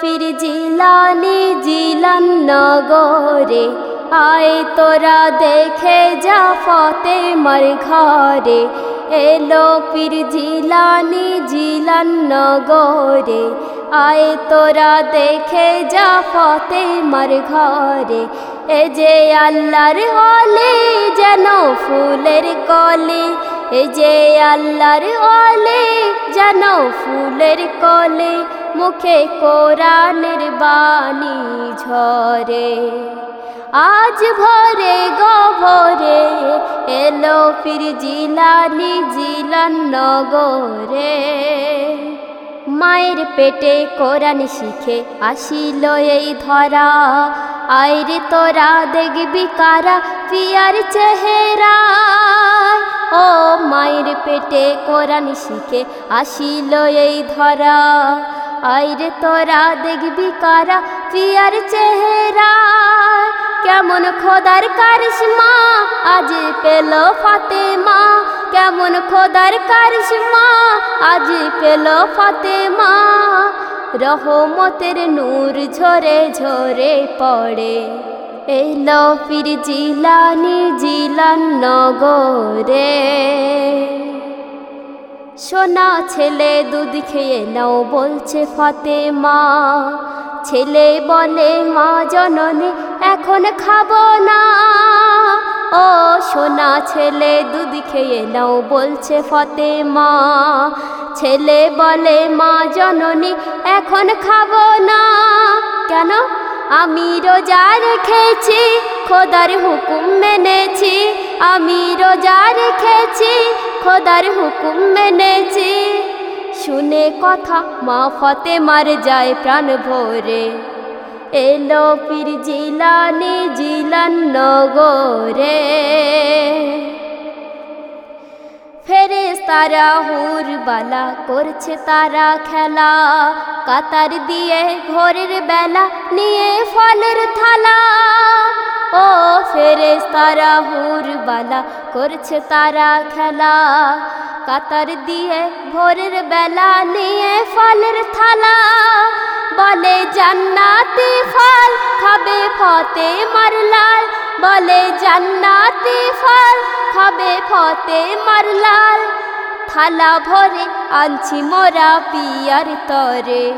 ফির জিলানি জিলান নগরে, আয় তোরা দেখে যা ফতে মার ঘরে। এলো পীর জিলানি জিলান নগরে, আয় তোরা দেখে যা ফতে মার ঘরে। এ যে আল্লাহর হলে যেন ফুলের কলে এ যে আল্লাহর হলে যেন ফুলের কলে মুখে কোরআনের বাণী ঝরে। আজ ভরে গভরে এলো ফির জিলানি জিলান নগরে। মায়ের পেটে কোরআন শিখে আসিল এই ধরা। আইরে তোরা দেখবি কারা পিয়ার চেহারা। পেটে কোরআন শিখে আসিল এই ধরা। আইরে তোরা দেখবি কারা পিয়ার চেহারা। কেমন খোদার কারিশমা আজ পেল ফাতেমা। কেমন খোদার কারিশমা আজ পেল ফাতেমা। রহমতের নূর ঝরে ঝরে পড়ে। এলো ফির জিলানি জিলান নগরে। সোনা ছেলে দুধ খেয়ে নাও বলছে ফাতেমা। ছেলে বলে, মা জননী, এখন খাব না। ও সোনা ছেলে দুধ খেয়ে নাও বলছে ফতেমা। ছেলে বলে, মা জননী, এখন খাব না। কেন? আমি রোজা রেখেছি খোদার হুকুম মেনেছি। আমি রোজা রেখেছি খোদার হুকুম মেনেছি। শুনে কথা মা ফতে মার যায় প্রাণ ভরে। এলো পীর জিলানি, জিলান নগরে। ফেরেস তারা হুর বালা করছে তারা খেলা। কাতার দিয়ে ভোরের বেলা নিয়ে ফলের থালা। ও ফেরেস তারা হুর বালা করছে তারা খেলা। কাতার দিয়ে ভোরের বেলা নিয়ে ফলের থালা। বলে, জান্নাতি ফল খাবে ফতে মারলাল বলে, জান্নাতি ফল খাবে ফতে মারলাল থালা ভরে আনছি মোরা পিয়ার তরে।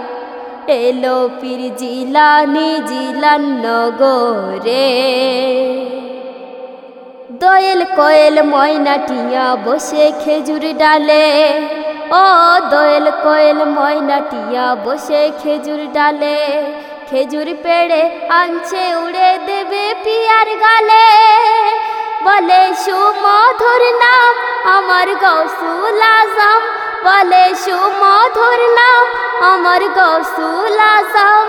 এলো পীর জিলানি জিলান নগরে। দোয়েল কয়েল ময়না টিয়া বসে খেজুর ডালে। ও দোয়েল কয়েল ময়না টিয়া বসে খেজুর ডালে। খেজুর পেড়ে আনছে উড়ে দেবে পিয়ার গালে। বলে, সুমধুর নাম আমার গৌসুল আজম, বলে সুমধুর নাম। আমার গৌসুল আজম,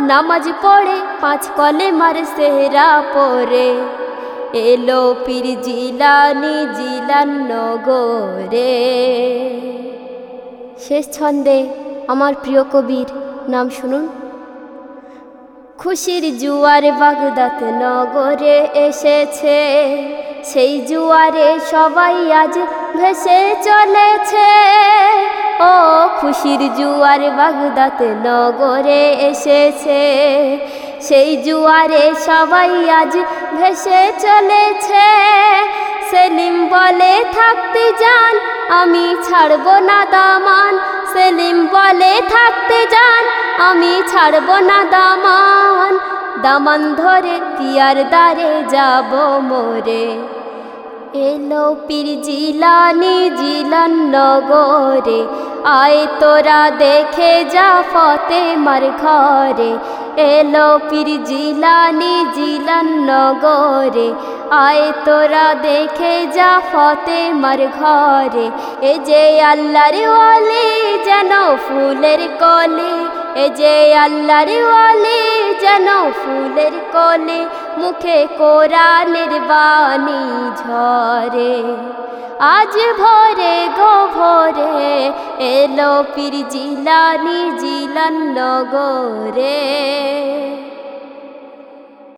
নামাজ পড়ে পাঁচ কলে মার সেহরা পরে এলো পীর জিলানি জিলান নগরে। শেষ ছন্দে আমার প্রিয় কবির নাম শুনুন। খুশির জুয়ার বাগদাত নগরে এসেছে। সেই জুয়ারে সবাই আজ ভেসে চলেছে। ও খুশির জুয়ার বাগদাতে নগরে এসেছে। সেই জুয়ারে সবাই আজ ভেসে চলেছে। সেলিম বলে, থাকতে যান, আমি ছাড়ব না দামান। সেলিম বলে, থাকতে যান, আমি ছাড়ব না দামান। দামান ধরে তিয়ার দ্বারে যাব মোরে। এলো পীর জিলানি জিলান নগরে, আয় তোরা দেখে যা ফতে মার ঘরে। এলো পীর জিলানি জিলান নগরে, আয় তোরা দেখে যা ফতে মার ঘরে। এ যে আল্লাহর ওয়ালি যেন ফুলের কলে, এ যে আল্লাহর ওয়ালি যেন ফুলের কলে মুখে কোরআনের বাণী ঝরে আজ ভরে গো ভরে এলো পীর জিলানি জিলান নগরে